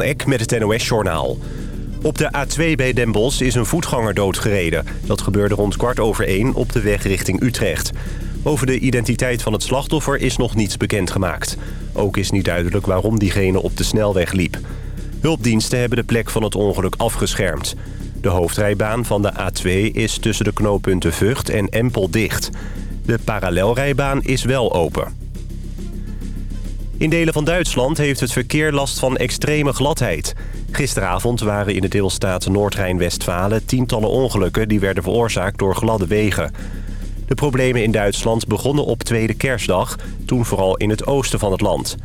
Eck met het NOS-journaal. Op de A2 bij Den Bosch is een voetganger doodgereden. Dat gebeurde rond kwart over één op de weg richting Utrecht. Over de identiteit van het slachtoffer is nog niets bekendgemaakt. Ook is niet duidelijk waarom diegene op de snelweg liep. Hulpdiensten hebben de plek van het ongeluk afgeschermd. De hoofdrijbaan van de A2 is tussen de knooppunten Vught en Empel dicht. De parallelrijbaan is wel open. In delen van Duitsland heeft het verkeer last van extreme gladheid. Gisteravond waren in de deelstaat Noord-Rijn-Westfalen tientallen ongelukken... die werden veroorzaakt door gladde wegen. De problemen in Duitsland begonnen op tweede kerstdag... toen vooral in het oosten van het land.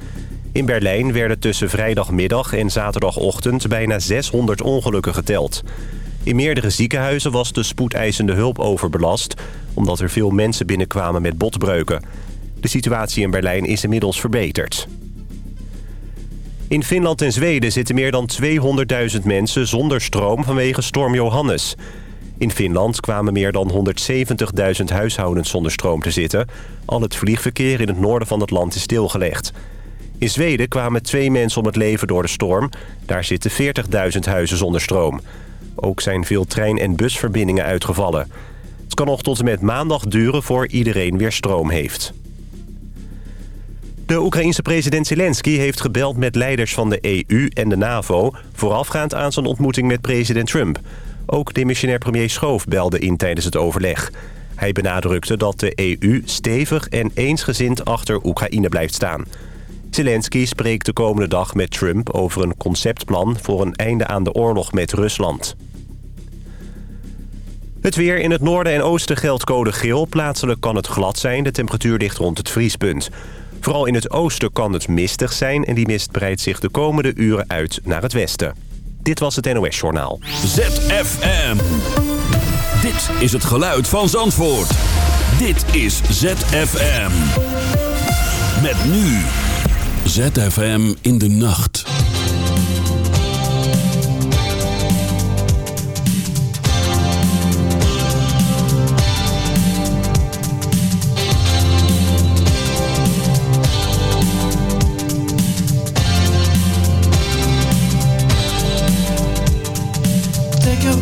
In Berlijn werden tussen vrijdagmiddag en zaterdagochtend... bijna 600 ongelukken geteld. In meerdere ziekenhuizen was de spoedeisende hulp overbelast... omdat er veel mensen binnenkwamen met botbreuken... De situatie in Berlijn is inmiddels verbeterd. In Finland en Zweden zitten meer dan 200.000 mensen zonder stroom vanwege storm Johannes. In Finland kwamen meer dan 170.000 huishoudens zonder stroom te zitten. Al het vliegverkeer in het noorden van het land is stilgelegd. In Zweden kwamen twee mensen om het leven door de storm. Daar zitten 40.000 huizen zonder stroom. Ook zijn veel trein- en busverbindingen uitgevallen. Het kan nog tot en met maandag duren voor iedereen weer stroom heeft. De Oekraïense president Zelensky heeft gebeld met leiders van de EU en de NAVO... voorafgaand aan zijn ontmoeting met president Trump. Ook demissionair premier Schoof belde in tijdens het overleg. Hij benadrukte dat de EU stevig en eensgezind achter Oekraïne blijft staan. Zelensky spreekt de komende dag met Trump over een conceptplan... voor een einde aan de oorlog met Rusland. Het weer in het noorden en oosten geldt code geel. Plaatselijk kan het glad zijn. De temperatuur ligt rond het vriespunt. Vooral in het oosten kan het mistig zijn... en die mist breidt zich de komende uren uit naar het westen. Dit was het NOS Journaal. ZFM. Dit is het geluid van Zandvoort. Dit is ZFM. Met nu. ZFM in de nacht.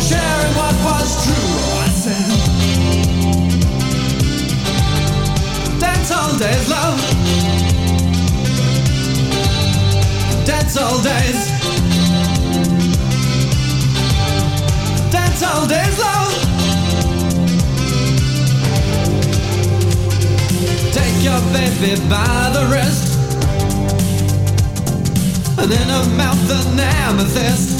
sharing what was true. I said, all days, love. All days. All days, love. Take your baby by the wrist. And in her mouth an amethyst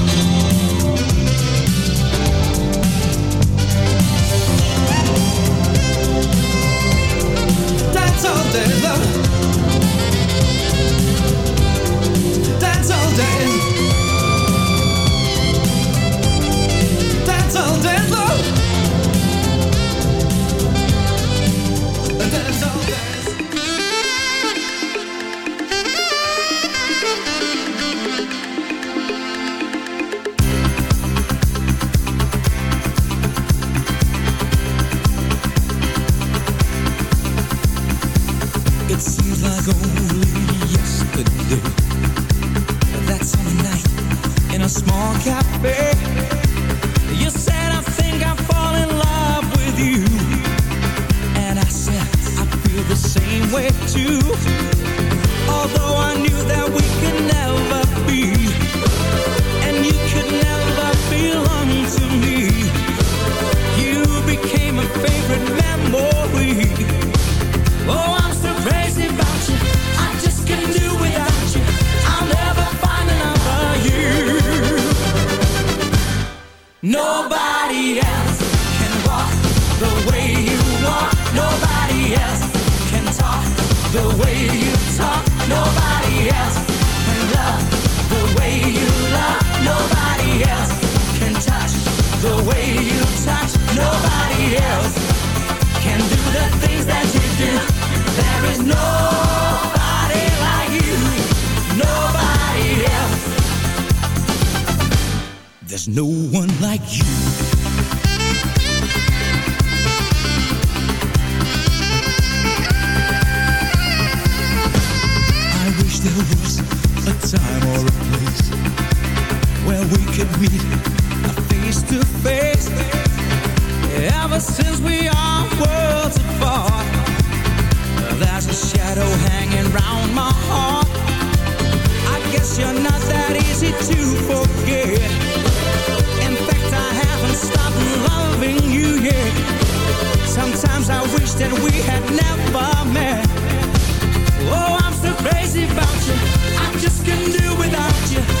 We could meet face to face. Ever since we are worlds apart, there's a shadow hanging round my heart. I guess you're not that easy to forget. In fact, I haven't stopped loving you yet. Sometimes I wish that we had never met. Oh, I'm so crazy about you. I just can't do without you.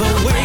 The way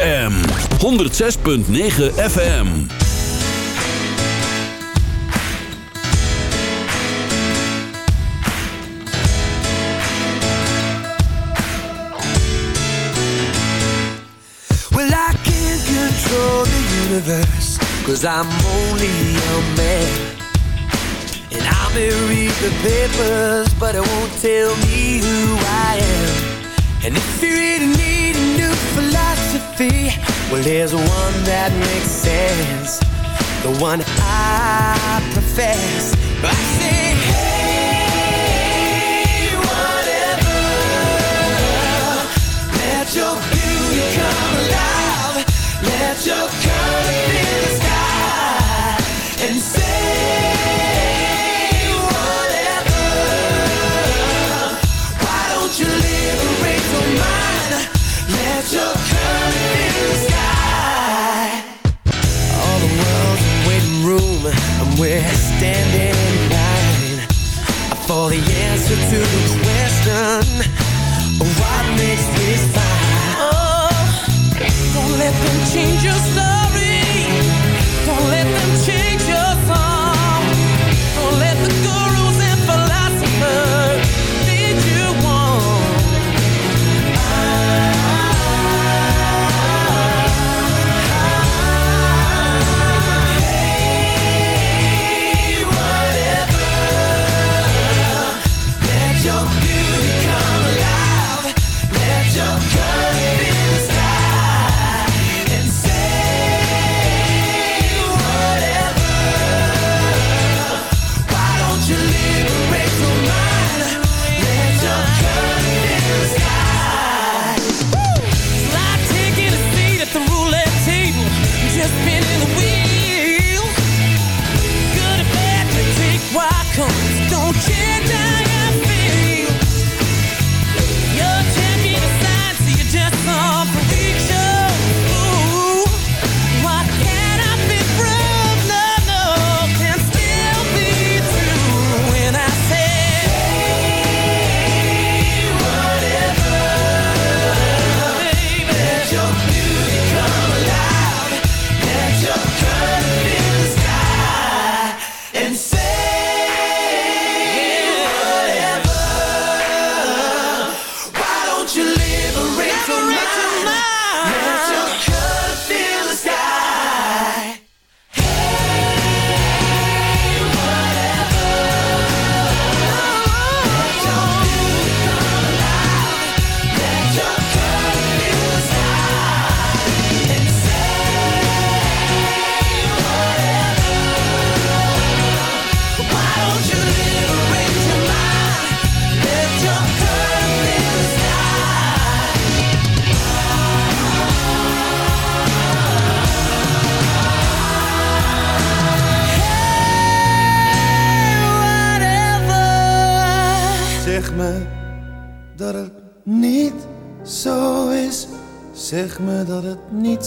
ZFM 106.9 FM. Well, I can't control the universe, cause I'm only a man. And I may read the papers, but it won't tell me who I am. And if you really need a new philosophy, philosophy? Well, there's one that makes sense, the one I profess. I say, hey, whatever. Let your beauty come alive. Let your color in the sky. And What makes this fire? Oh, don't let them change your soul.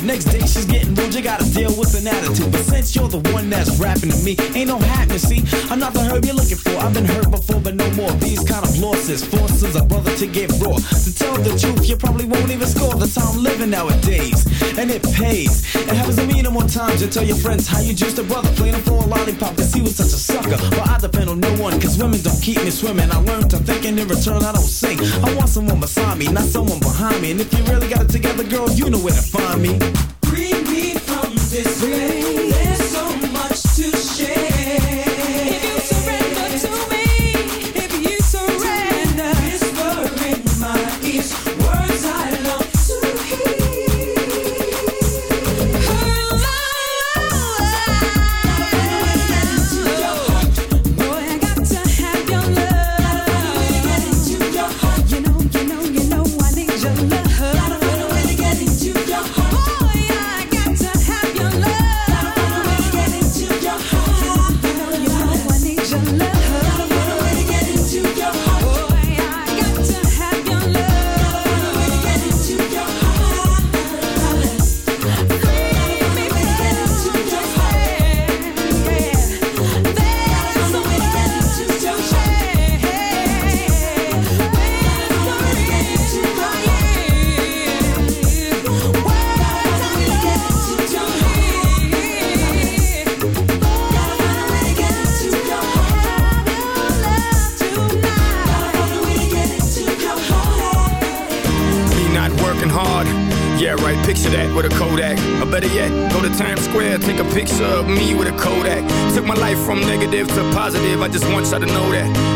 Next day she's getting rude. You gotta deal with an attitude. But since you're the one that's rapping to me, ain't no happening. See, I'm not the herb you're looking for. I've been hurt before, but no more. These kind of losses forces a brother to get raw. To tell the truth, you probably won't even score. How I'm living nowadays, and it pays. It happens to me no more times. You tell your friends how you juiced a brother, playing him for a lollipop, cause he was such a sucker. But I depend on no one, cause women don't keep me swimming. I learned to think, and in return, I don't sing. I want someone beside me, not someone behind me. And if you really got it together, girl, you know where to find me. Free me from this pain.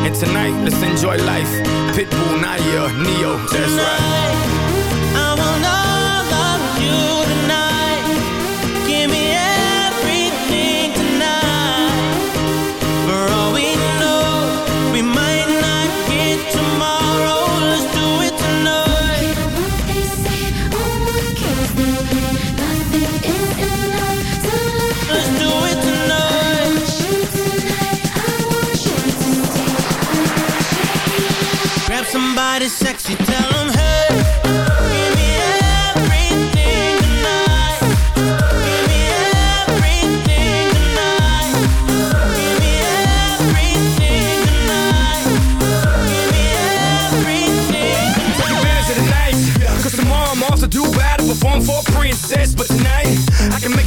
And tonight, let's enjoy life. Pitbull, Nadia, Neo, that's right. I all sexy, tell 'em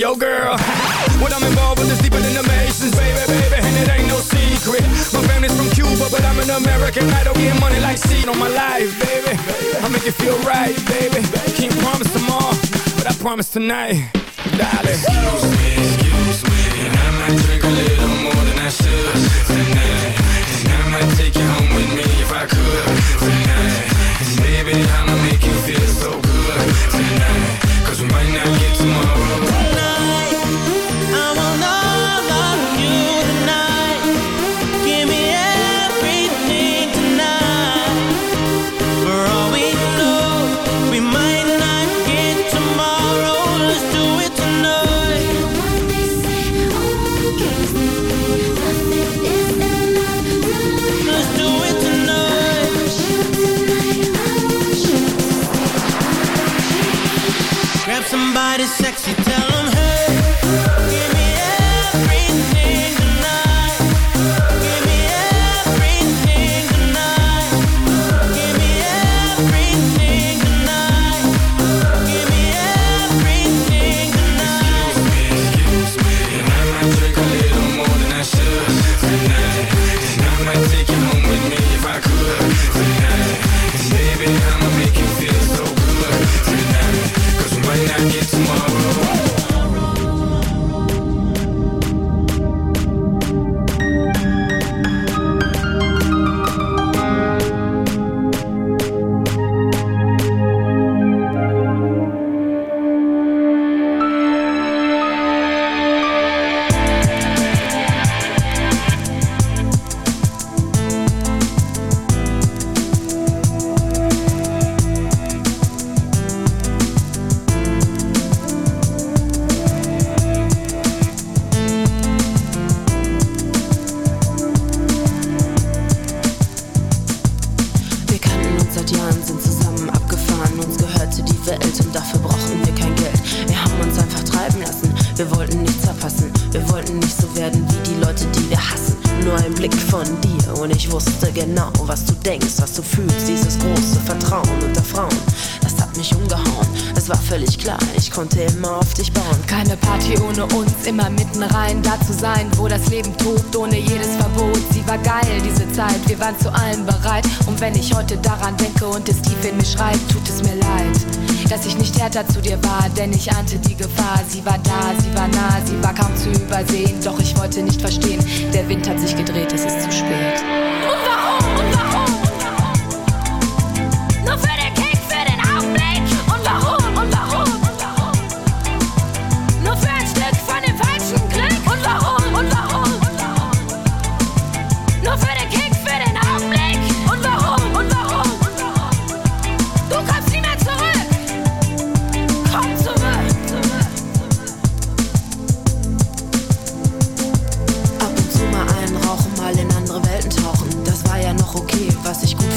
your girl. what I'm involved with is deeper than the Masons, baby, baby. And it ain't no secret. My family's from Cuba, but I'm an American idol. Getting money like seed on my life, baby. I make it feel right, baby. Can't promise tomorrow, but I promise tonight. Darling. Excuse me, excuse me. And I might drink a little more than I should tonight. And I might take you home with me if I could tonight. And baby, I'ma make you feel so good tonight. Cause we might not get get tomorrow. Verstehen,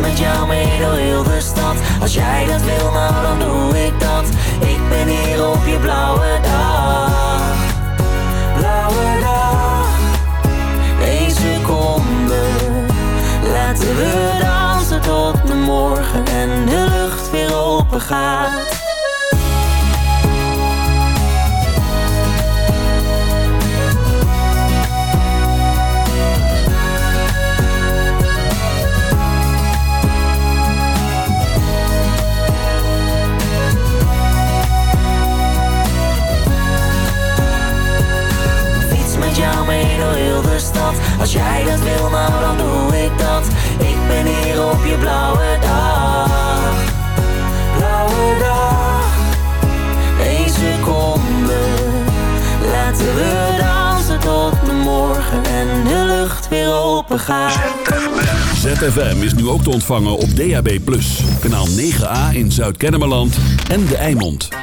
Met jou mee heel de stad. Als jij dat wil, nou dan doe ik dat. Ik ben hier op je blauwe dag. Blauwe dag. Eén seconde. Laten we dansen tot de morgen en de lucht weer open gaat. Als jij dat wil, nou dan doe ik dat. Ik ben hier op je blauwe dag. Blauwe dag. Eén seconde. Laten we dansen tot de morgen en de lucht weer open gaat. ZFM is nu ook te ontvangen op DAB+. Kanaal 9A in Zuid-Kennemerland en De Eimond.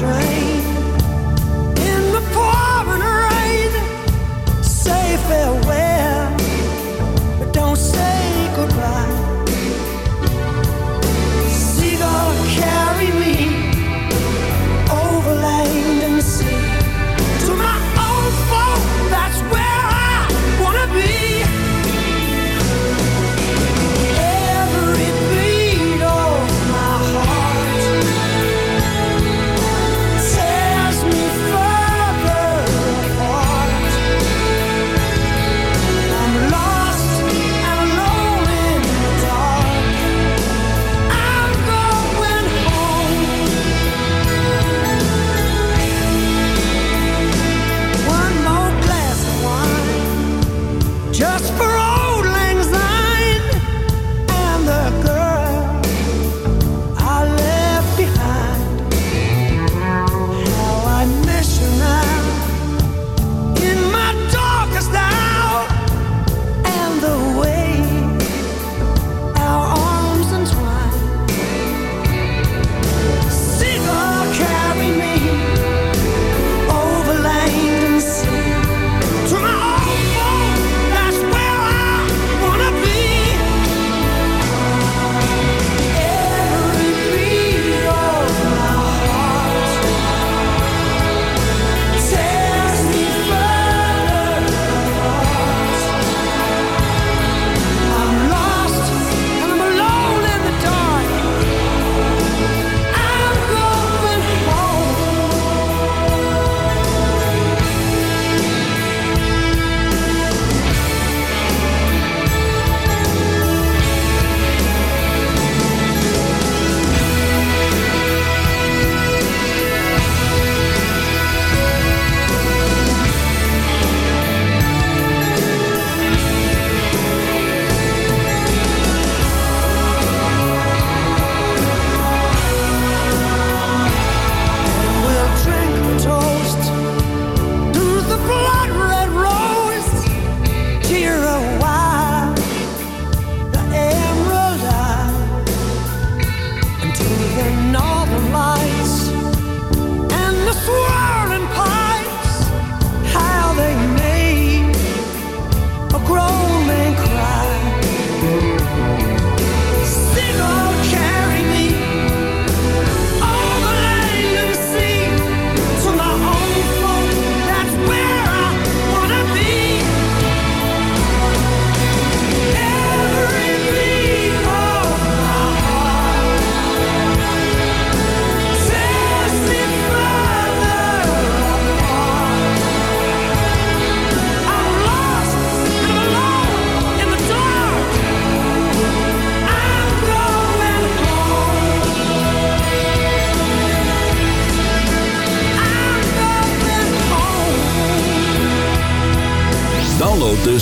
Train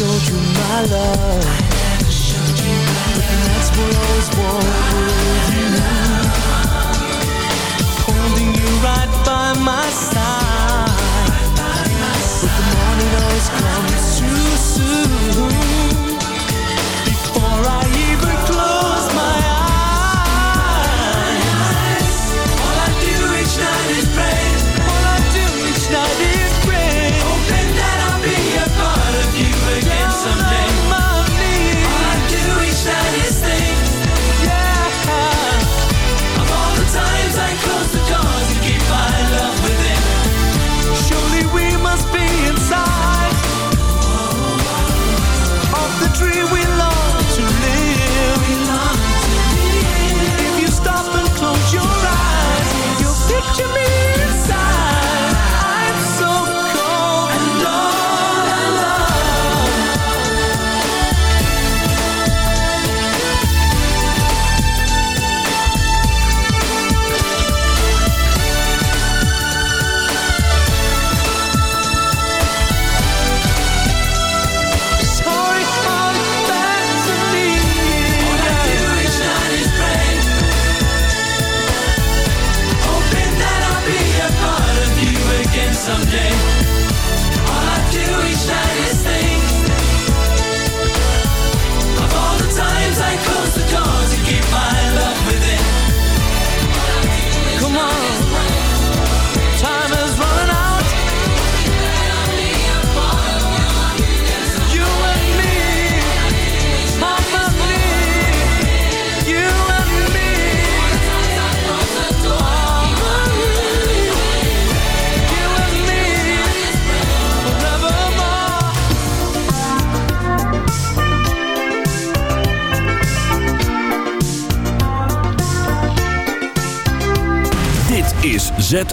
showed you my love. I never showed you my love. And that's what I was born for.